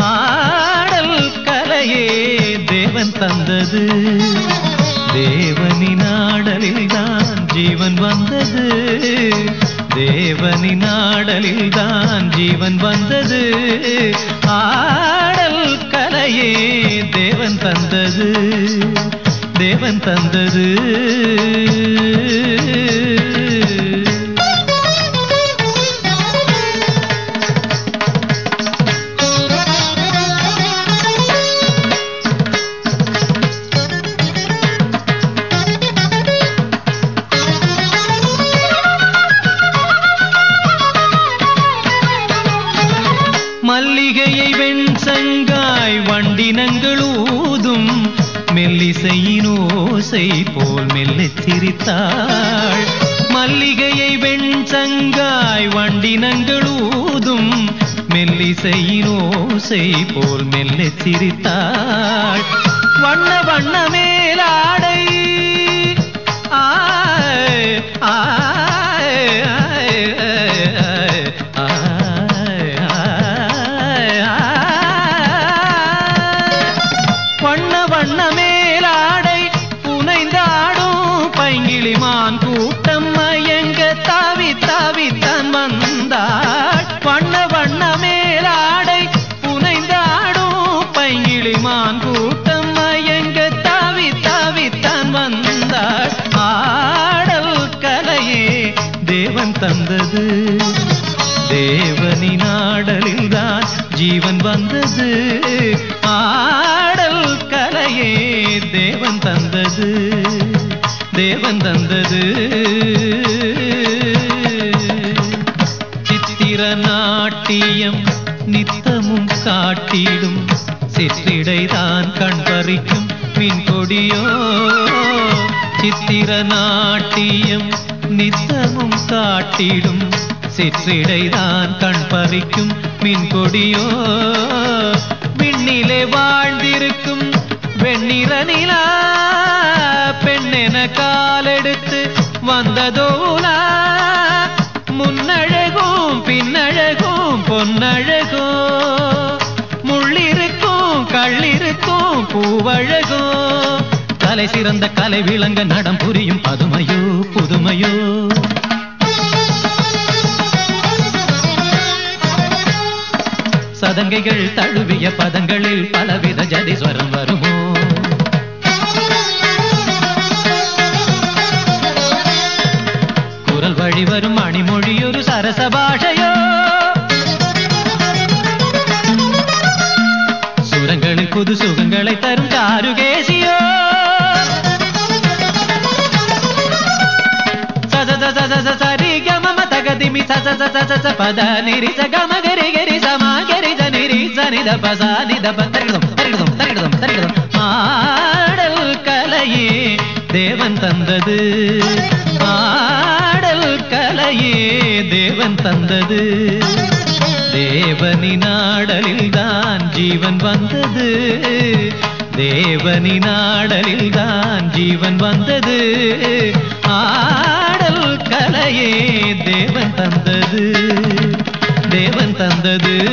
ஆடல் கலையே தேவன் தந்தது. தேவனின் ஆடலில் தான் ஜீவன் வந்தது. தேவனின் ஆடலில் தான் ஜீவன் வந்தது. ஆடல் கலையே தேவன் தந்தது. தேவன் தந்தது. மல்லிகையை வெண்சங்காய் வண்டினங்கள் ஊதும் மெல்லிசையின் போல் மெல்லச் சிரித்தாள். மல்லிகையை வெண்சங்காய் வண்டினங்கள் ஊதும் மெல்லிசையின் போல் மெல்லச் சிரித்தாள். வண்ண வண்ண மேலாடை தந்தது. தேவனி நாடலில் தான் ஜீவன் வந்தது. ஆடல் கலையே தேவன் தந்தது. தேவன் தந்தது. சித்திர நாட்டியம் நித்தமும் காட்டிடும் சிற்றிடைதான் கண் பறிக்கும் மின் கொடியோ சித்திர நாட்டியம் காட்டிடும். சிற்றிடைதான் கண் பறிக்கும் மின் கொடியோ விண்ணிலே வாழ்ந்திருக்கும் வெண்ணிற நிலா. பெண்ணென காலெடுத்து வந்ததோலா. முன்னழகும் பின்னழகும் பொன்னழகோ. முள்ளிருக்கும் கள்ளிருக்கும் பூவழகோ. கலை சிறந்த கலை விளங்க நடம் புரியும் பதுமையோ புதுமையோ. பதங்கைகள் தழுவிய பதங்களில் பலவித ஜதிஸ்வரம் வருமோ? குரல் வழி வரும் மணிமொழி ஒரு சரச பாஷையோ? சுரங்களில் புது சுகங்களை தரும் காருகேசியோ? சரி கம தகதிமி சத சத சத பத நிரி ச கம கரி கரி சமா நிரி ச நித ப ச நித ஆடல் கலையே தேவன் தந்தது. ஆடல் கலையே தேவன் தந்தது. தேவனின் ஆடலில் தான் ஜீவன் வந்தது. தேவனின் ஆடலில் தான் ஜீவன் வந்தது. ஆடல் கலையே தேவன் தந்தது. தேவன் தந்தது.